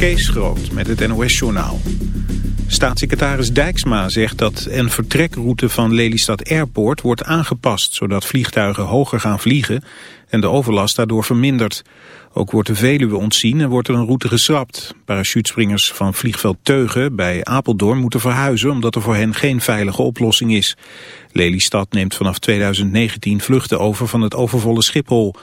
Kees Groot met het NOS-journaal. Staatssecretaris Dijksma zegt dat een vertrekroute van Lelystad Airport wordt aangepast... zodat vliegtuigen hoger gaan vliegen en de overlast daardoor vermindert. Ook wordt de Veluwe ontzien en wordt er een route geschrapt. Parachutespringers van vliegveld Teugen bij Apeldoorn moeten verhuizen... omdat er voor hen geen veilige oplossing is. Lelystad neemt vanaf 2019 vluchten over van het overvolle Schiphol...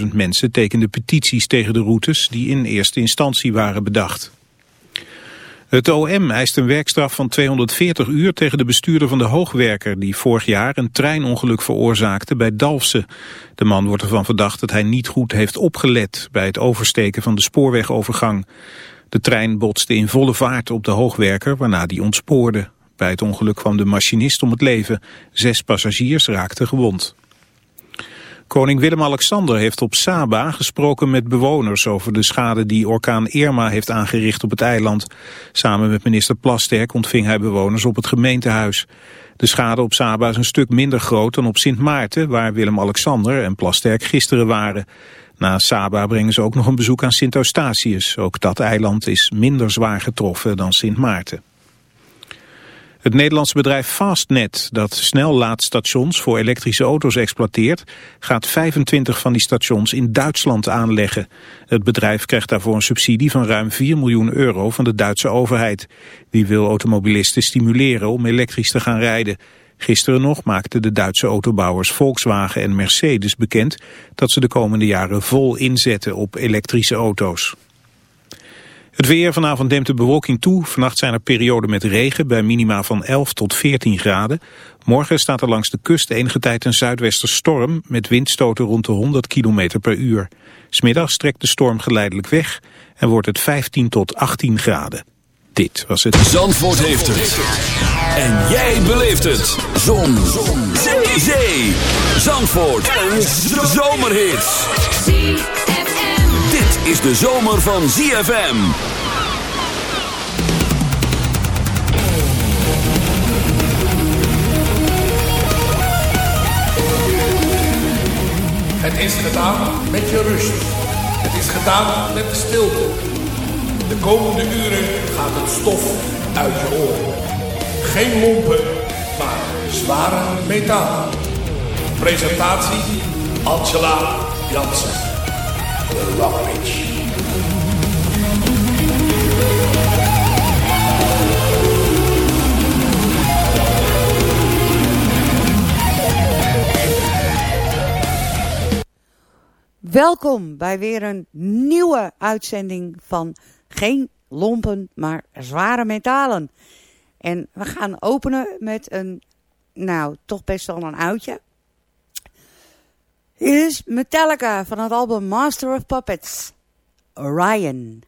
68.000 mensen tekenden petities tegen de routes die in eerste instantie waren bedacht. Het OM eist een werkstraf van 240 uur tegen de bestuurder van de Hoogwerker... die vorig jaar een treinongeluk veroorzaakte bij Dalfsen. De man wordt ervan verdacht dat hij niet goed heeft opgelet... bij het oversteken van de spoorwegovergang. De trein botste in volle vaart op de Hoogwerker, waarna die ontspoorde. Bij het ongeluk kwam de machinist om het leven. Zes passagiers raakten gewond. Koning Willem-Alexander heeft op Saba gesproken met bewoners over de schade die orkaan Irma heeft aangericht op het eiland. Samen met minister Plasterk ontving hij bewoners op het gemeentehuis. De schade op Saba is een stuk minder groot dan op Sint Maarten, waar Willem-Alexander en Plasterk gisteren waren. Na Saba brengen ze ook nog een bezoek aan Sint Eustatius. Ook dat eiland is minder zwaar getroffen dan Sint Maarten. Het Nederlandse bedrijf Fastnet, dat snellaadstations voor elektrische auto's exploiteert, gaat 25 van die stations in Duitsland aanleggen. Het bedrijf krijgt daarvoor een subsidie van ruim 4 miljoen euro van de Duitse overheid. Die wil automobilisten stimuleren om elektrisch te gaan rijden. Gisteren nog maakten de Duitse autobouwers Volkswagen en Mercedes bekend dat ze de komende jaren vol inzetten op elektrische auto's. Het weer vanavond neemt de bewolking toe. Vannacht zijn er perioden met regen bij minima van 11 tot 14 graden. Morgen staat er langs de kust enige tijd een zuidwesterstorm... met windstoten rond de 100 km per uur. Smiddag trekt de storm geleidelijk weg en wordt het 15 tot 18 graden. Dit was het. Zandvoort heeft het. En jij beleeft het. Zon. Zon. Zee. Zee. Zandvoort. Een zomerhit is de zomer van ZFM. Het is gedaan met je rust. Het is gedaan met de stilte. De komende uren gaat het stof uit je oren. Geen lompen, maar zware metaal. Presentatie Angela Jansen. Welkom bij weer een nieuwe uitzending van Geen Lompen, maar Zware Metalen. En we gaan openen met een, nou, toch best wel een uitje. Is Metallica van het album Master of Puppets, Orion.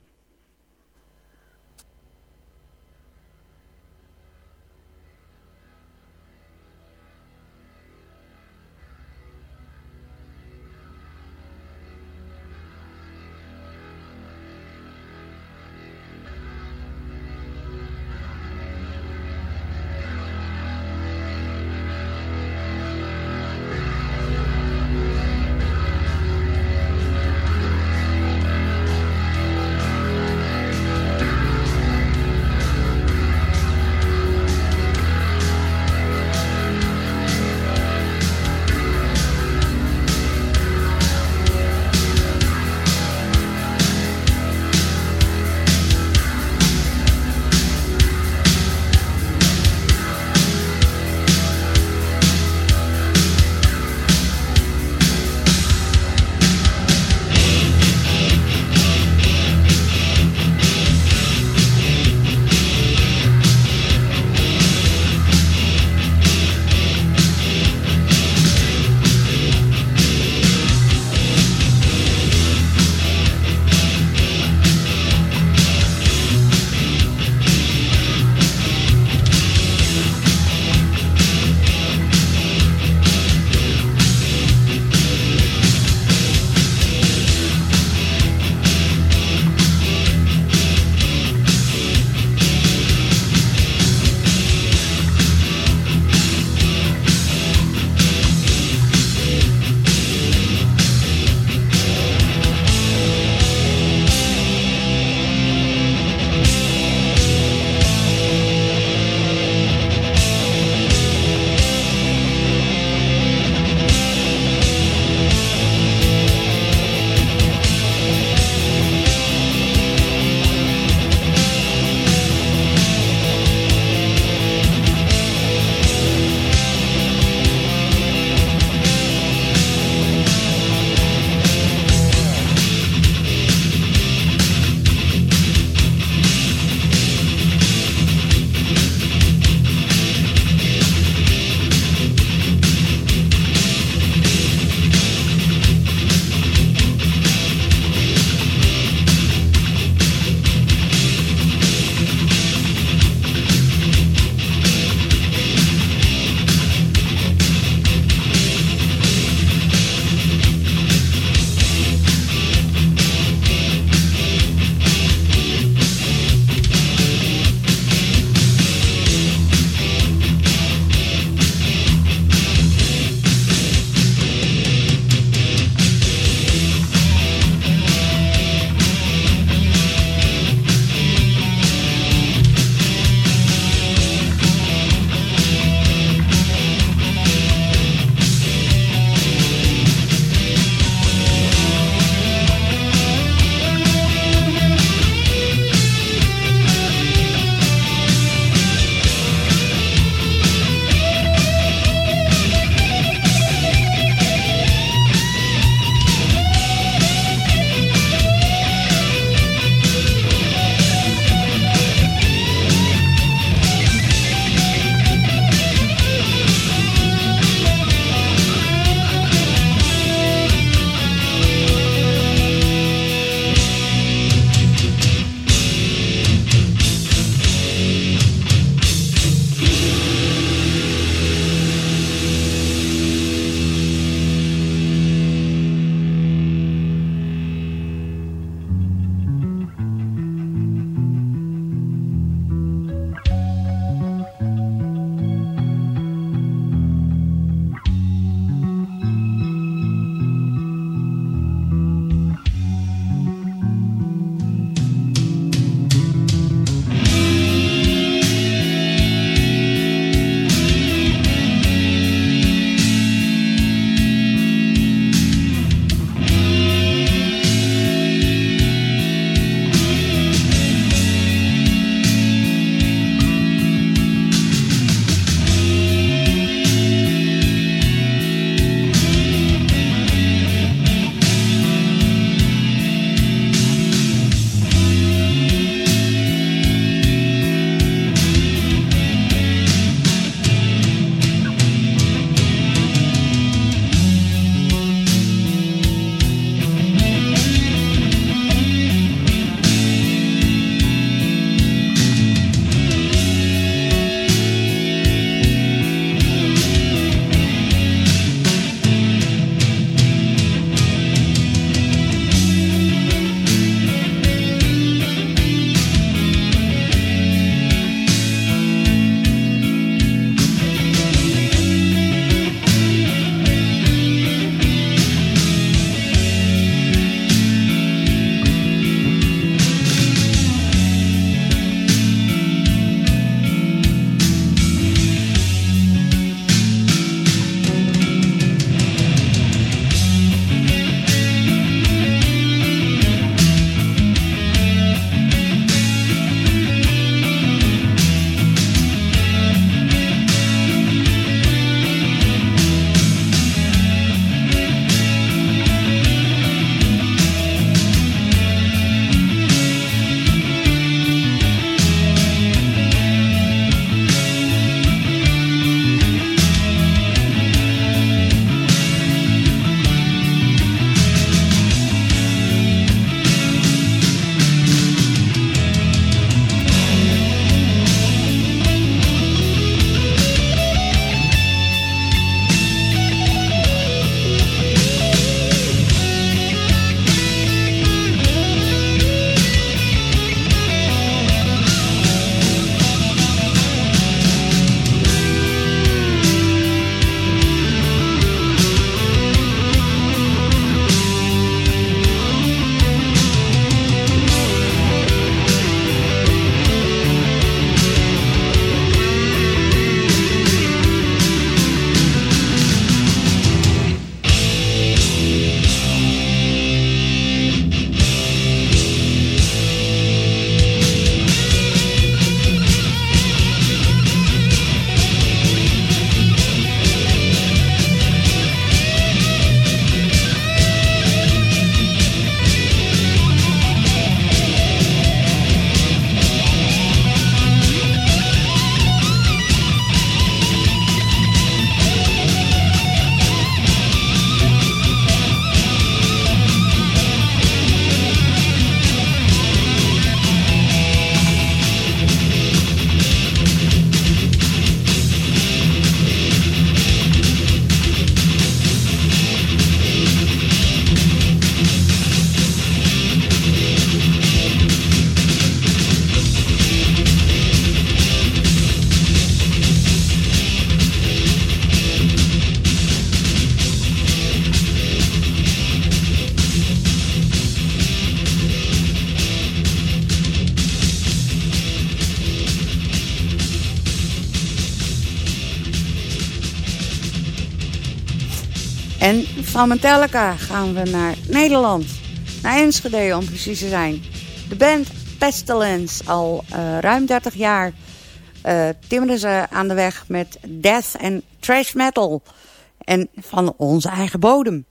Van Metallica gaan we naar Nederland. Naar Enschede om precies te zijn. De band Pestilence, al uh, ruim 30 jaar, uh, timmeren ze aan de weg met death en trash metal. En van onze eigen bodem.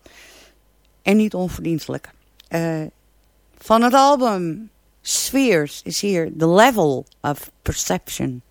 En niet onverdienstelijk. Uh, van het album Spheres is hier The Level of Perception.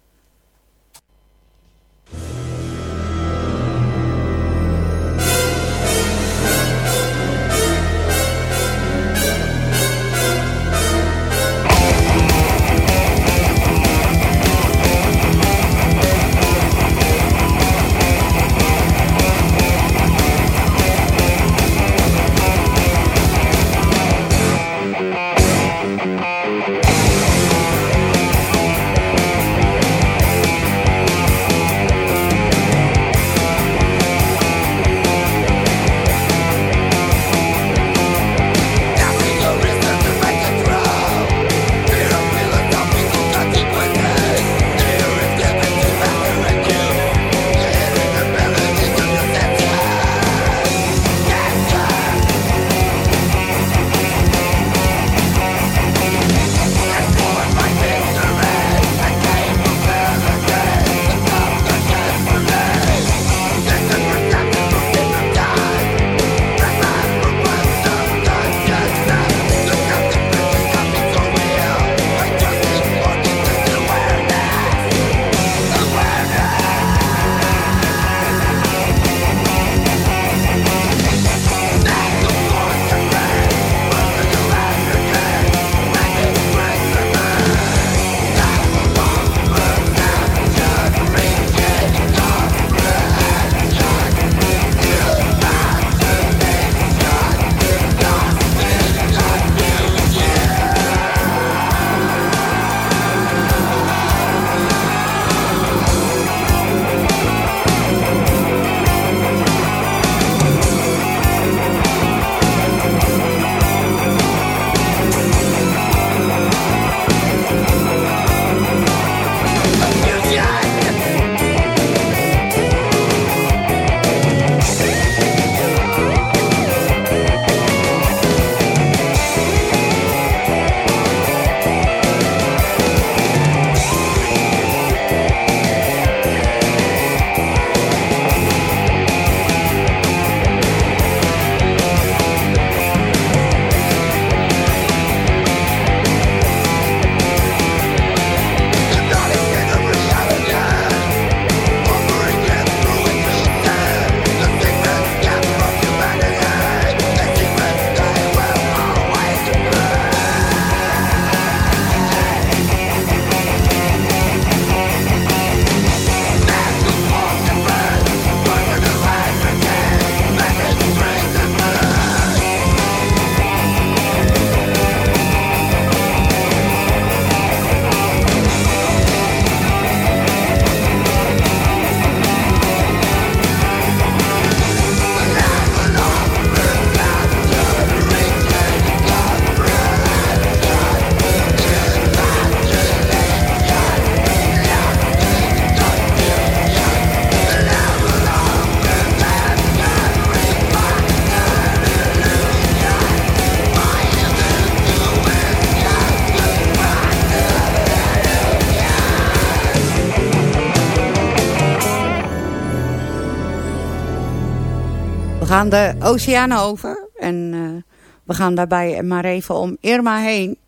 Gaan de oceanen over. En uh, we gaan daarbij maar even om Irma heen.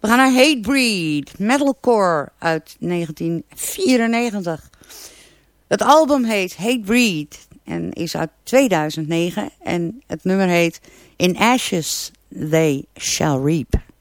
We gaan naar Hatebreed, metalcore uit 1994. Het album heet Hatebreed en is uit 2009. En het nummer heet In Ashes They Shall Reap.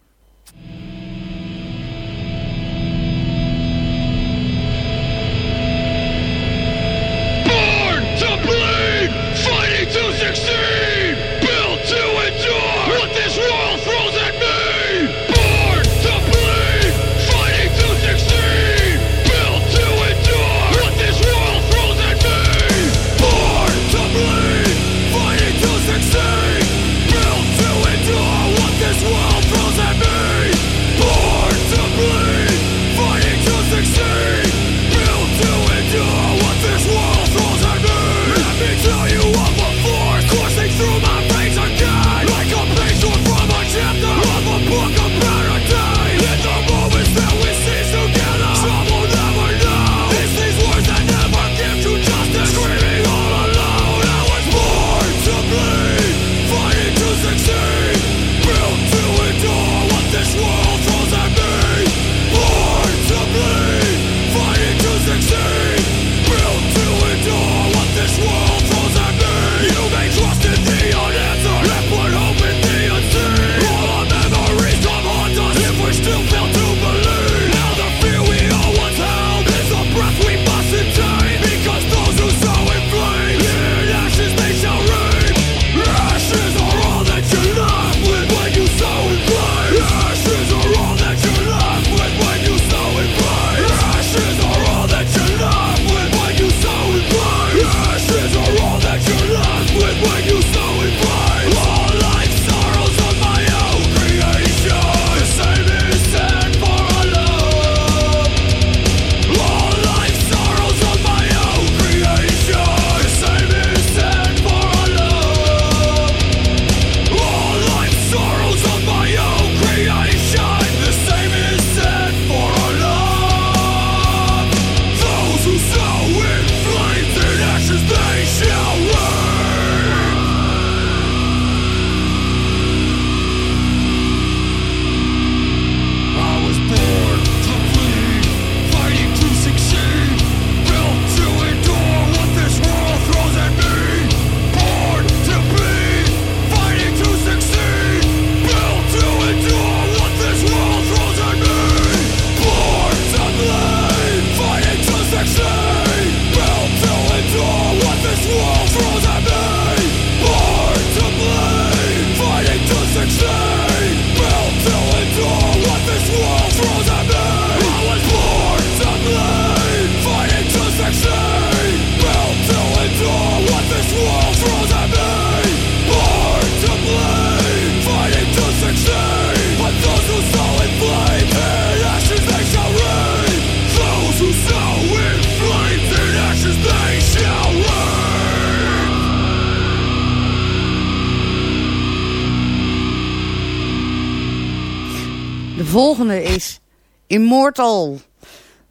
Volgende is Immortal.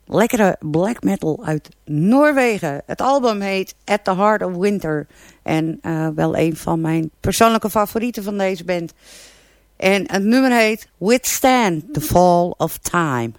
Lekkere black metal uit Noorwegen. Het album heet At the Heart of Winter. En uh, wel een van mijn persoonlijke favorieten van deze band. En het nummer heet Withstand the Fall of Time.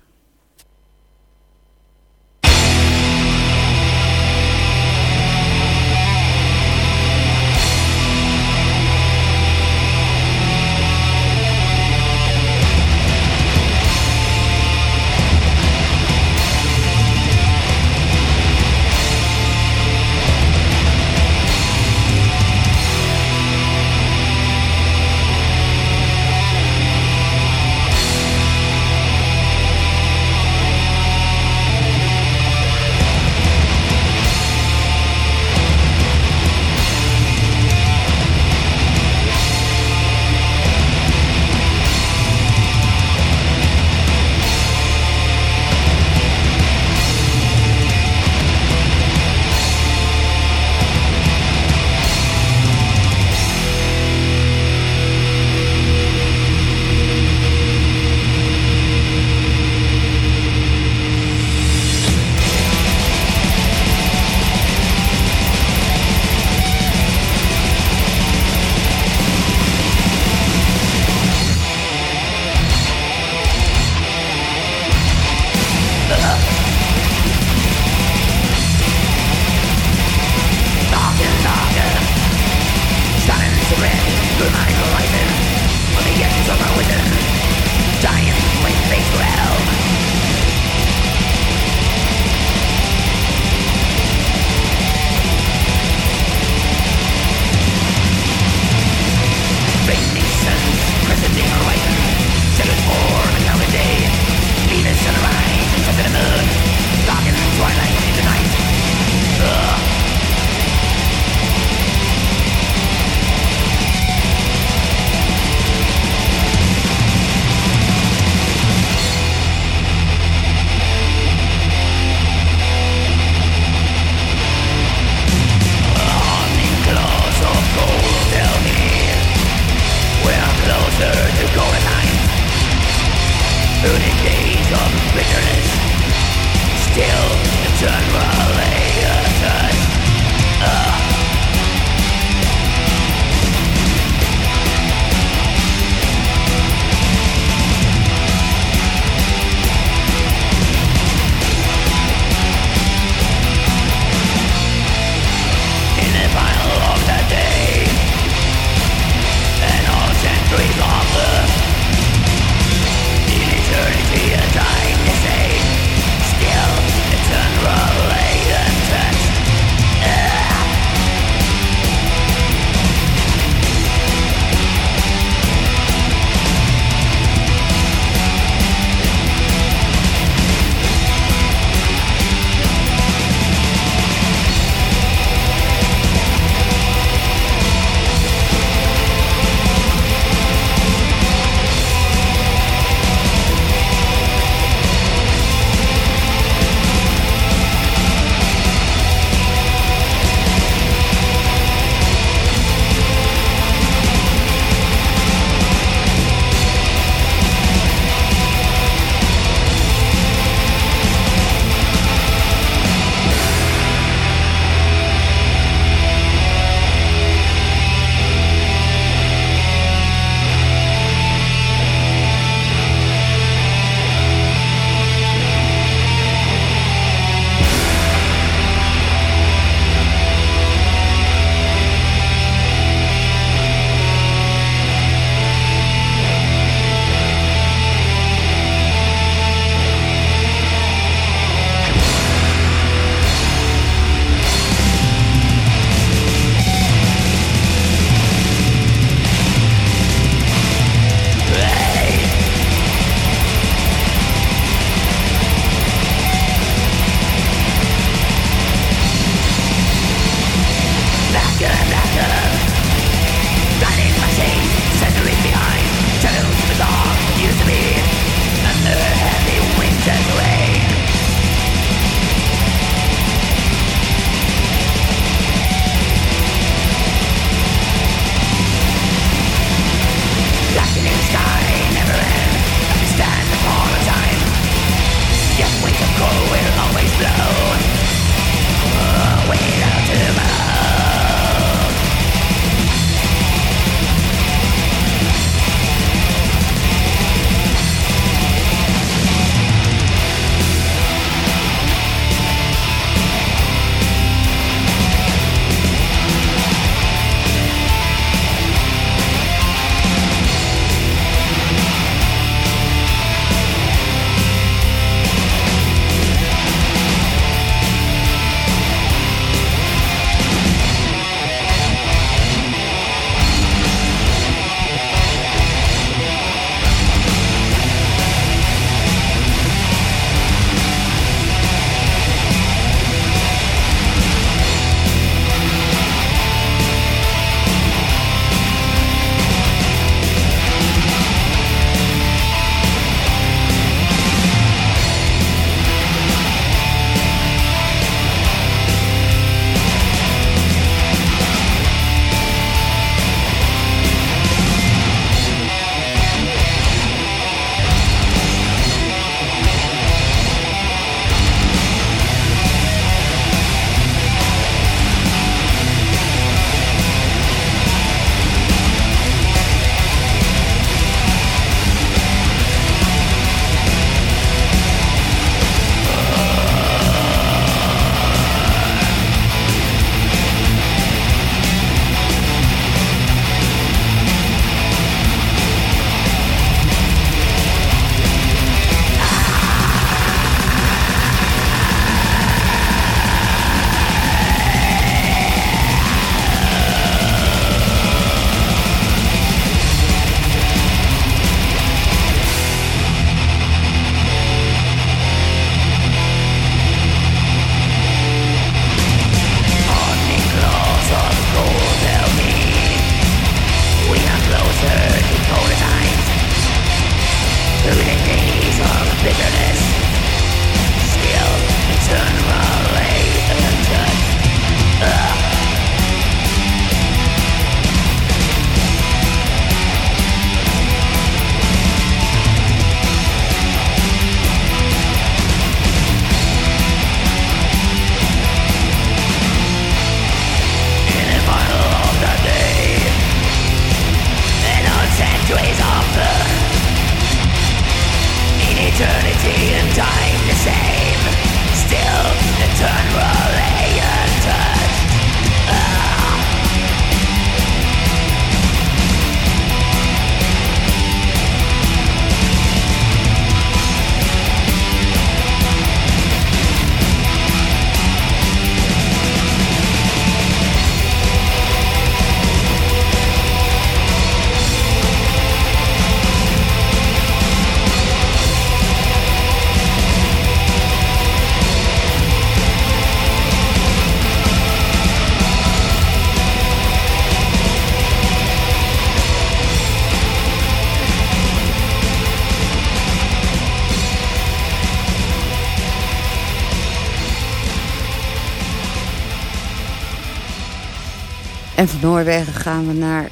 En van Noorwegen gaan we naar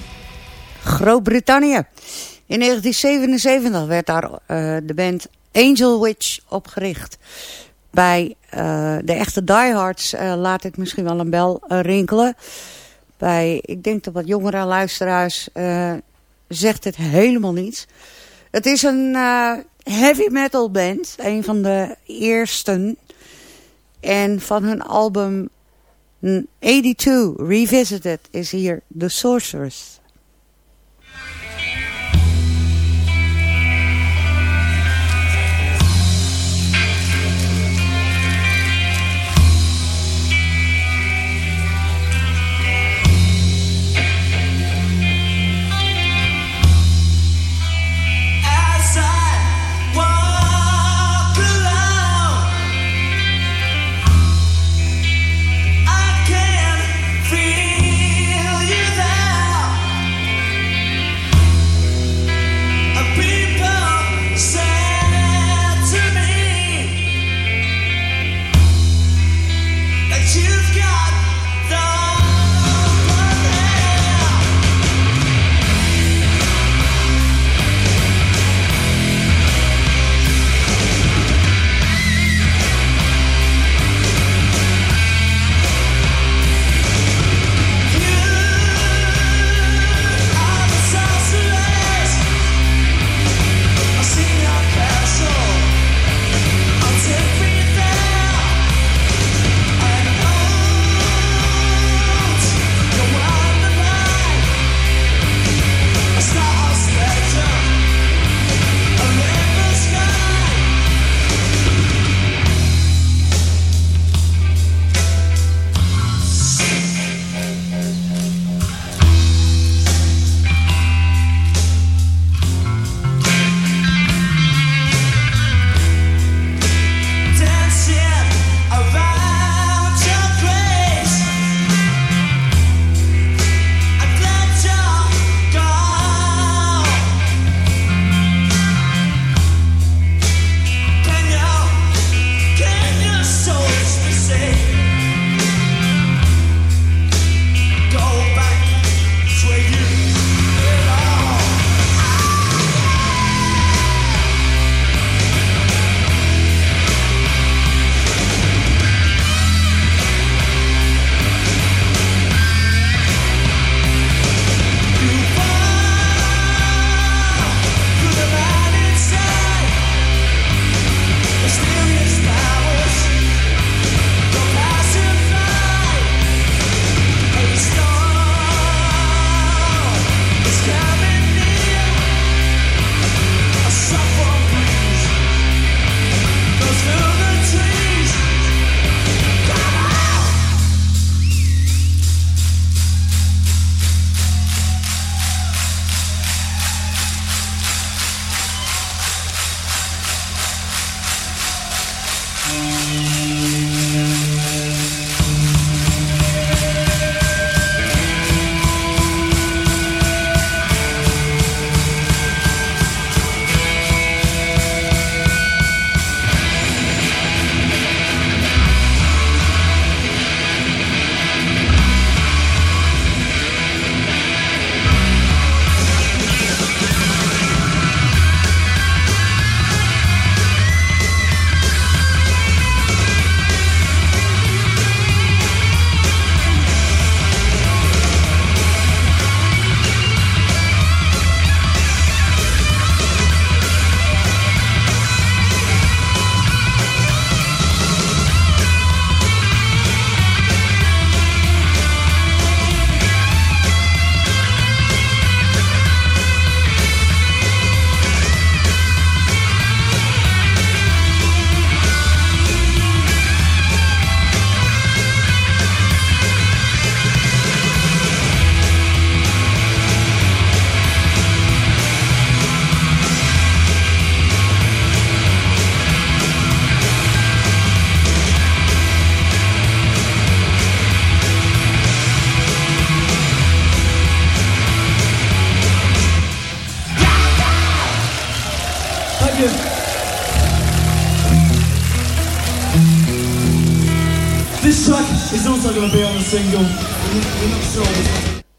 Groot-Brittannië. In 1977 werd daar uh, de band Angel Witch opgericht. Bij uh, de echte diehards uh, laat ik misschien wel een bel rinkelen. Bij, ik denk dat wat jongere luisteraars zegt het helemaal niets. Het is een heavy metal band. Een van de eersten. En van hun album 82 Revisited is hier The Sorceress.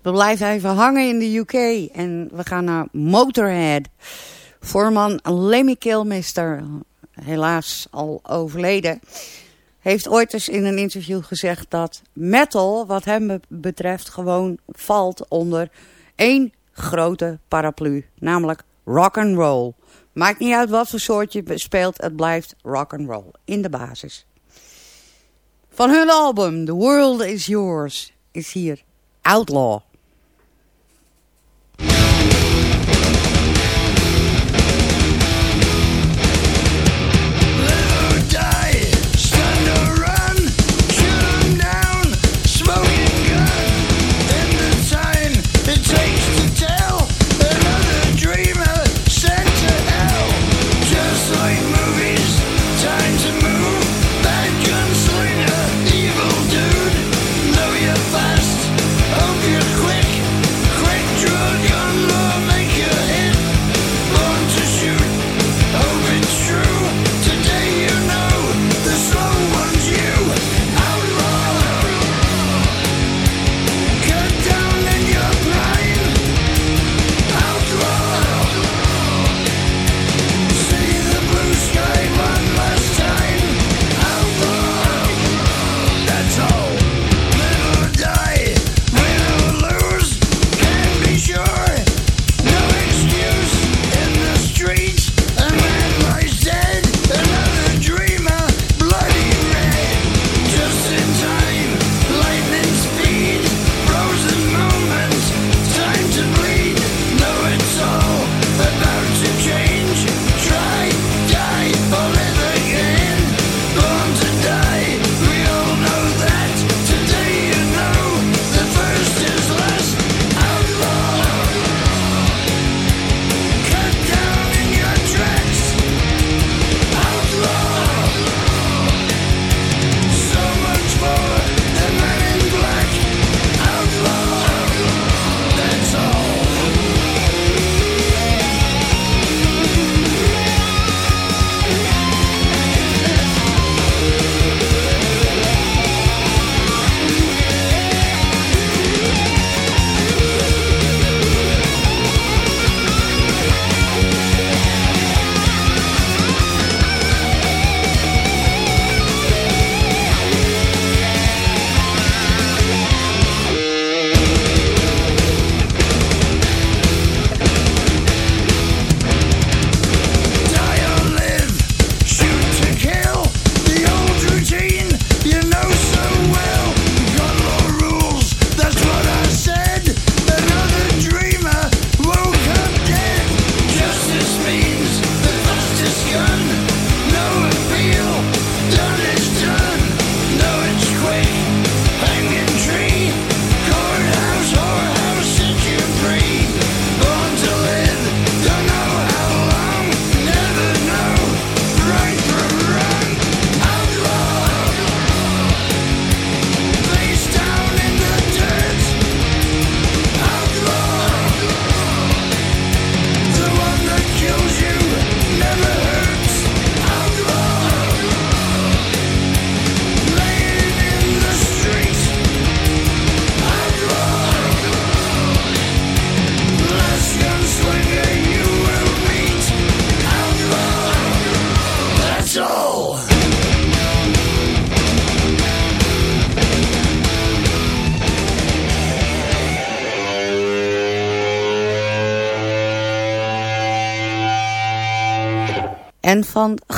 We blijven even hangen in de UK en we gaan naar Motorhead. Voorman Lemmy Kilmister, helaas al overleden, heeft ooit eens in een interview gezegd dat metal, wat hem betreft, gewoon valt onder één grote paraplu, namelijk rock and roll. Maakt niet uit wat voor soort je speelt, het blijft rock and roll in de basis. Van hun album The World Is Yours is hier Outlaw.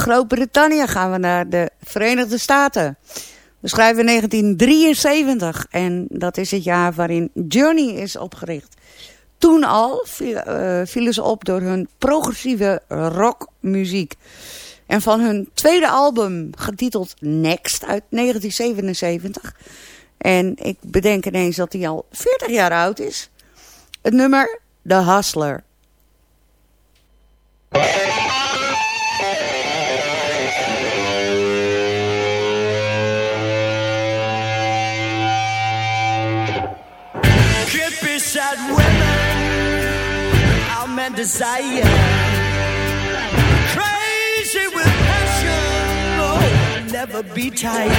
Groot-Brittannië gaan we naar de Verenigde Staten. We schrijven 1973 en dat is het jaar waarin Journey is opgericht. Toen al uh, vielen ze op door hun progressieve rockmuziek. En van hun tweede album, getiteld Next uit 1977. En ik bedenk ineens dat hij al 40 jaar oud is. Het nummer The Hustler. and desire. Crazy with passion, oh, never be tired.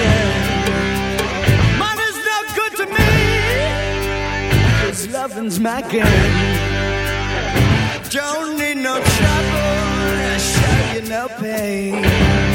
Money's no good to me, cause loving's my game. Don't need no trouble, I show you no pain.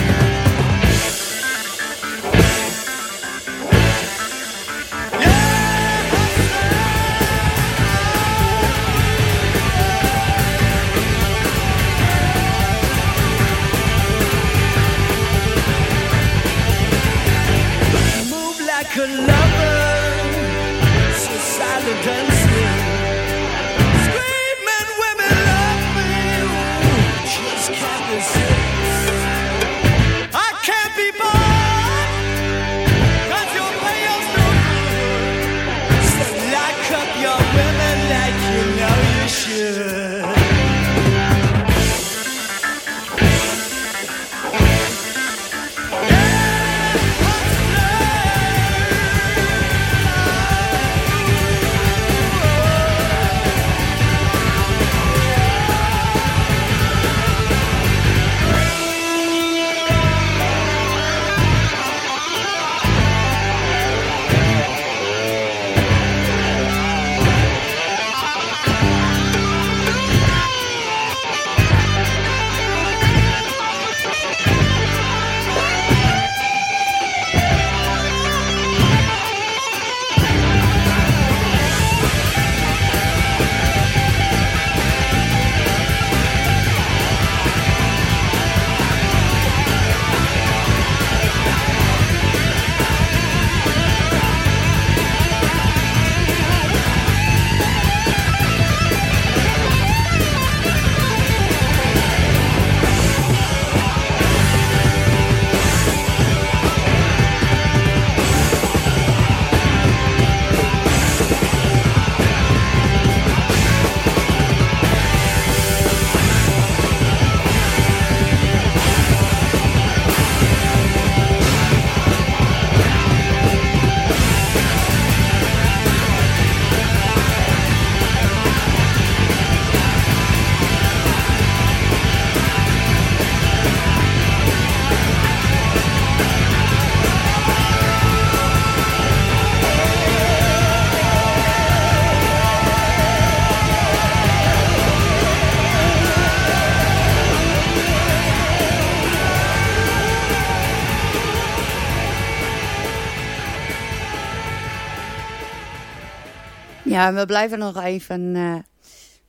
We blijven nog even uh,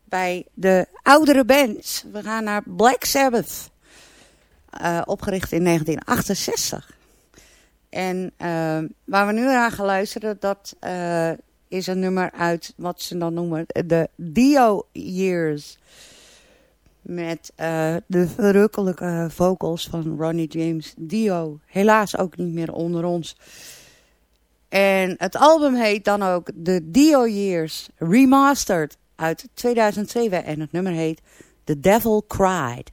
bij de oudere bands. We gaan naar Black Sabbath. Uh, opgericht in 1968. En uh, waar we nu aan gaan luisteren, dat is een nummer uit wat ze dan noemen de Dio Years. Met de verrukkelijke vocals van Ronnie James Dio. Helaas ook niet meer onder ons. En het album heet dan ook The Dio Years Remastered uit 2007 en het nummer heet The Devil Cried.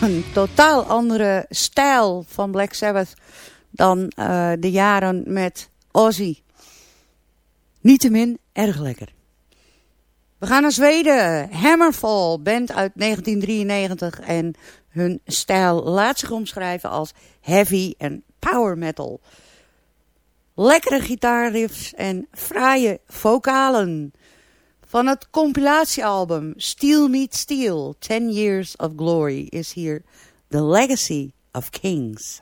een totaal andere stijl van Black Sabbath dan eh, de jaren met Ozzy. Niettemin erg lekker. We gaan naar Zweden. Hammerfall, band uit 1993. En hun stijl laat zich omschrijven als heavy en power metal. Lekkere gitaarriffs en fraaie vocalen. Van het compilatiealbum Steel Meet Steel, 10 Years of Glory, is hier The Legacy of Kings.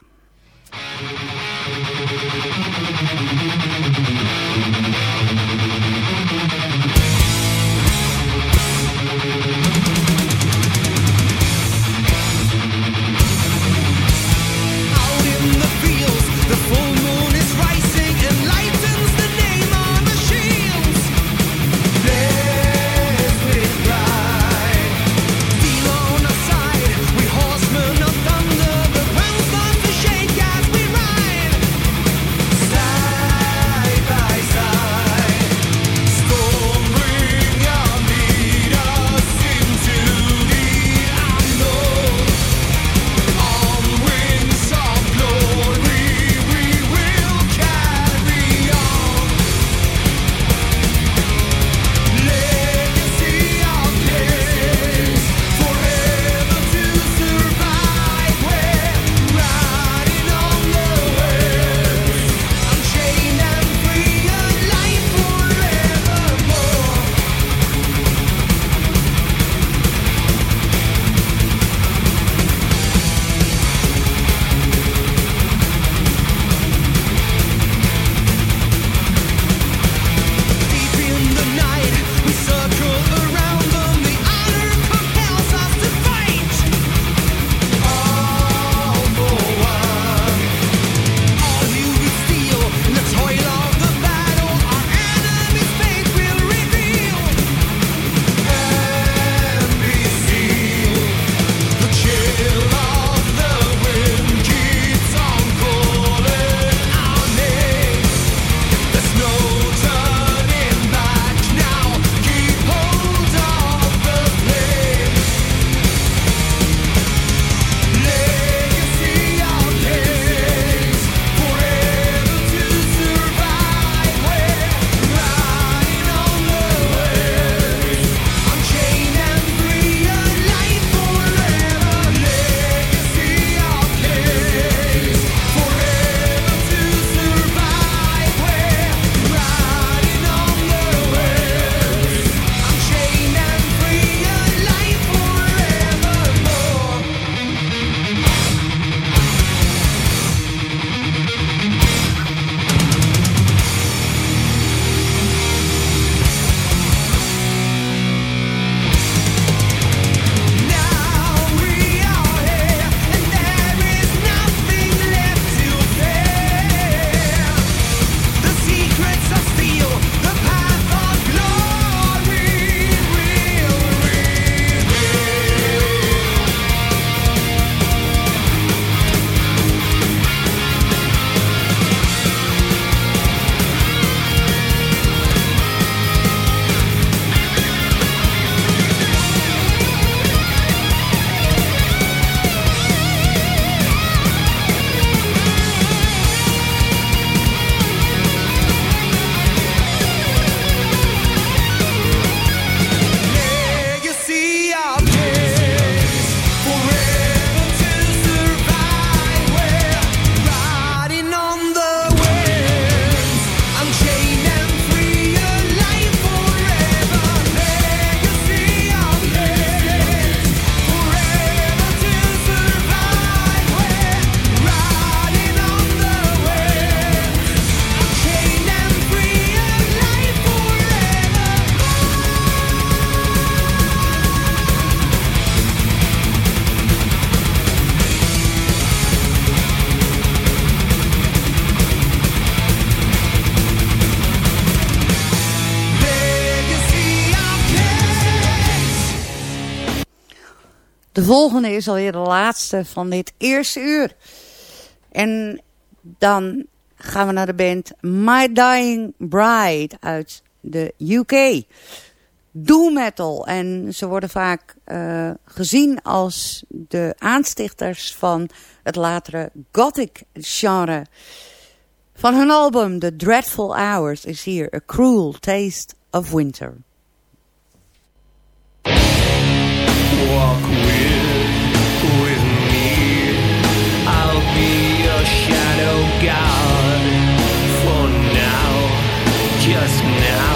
volgende is alweer de laatste van dit eerste uur. En dan gaan we naar de band My Dying Bride uit de UK. Doom metal. En ze worden vaak eh, gezien als de aanstichters van het latere gothic genre. Van hun album The Dreadful Hours is hier A Cruel Taste of Winter. Just now.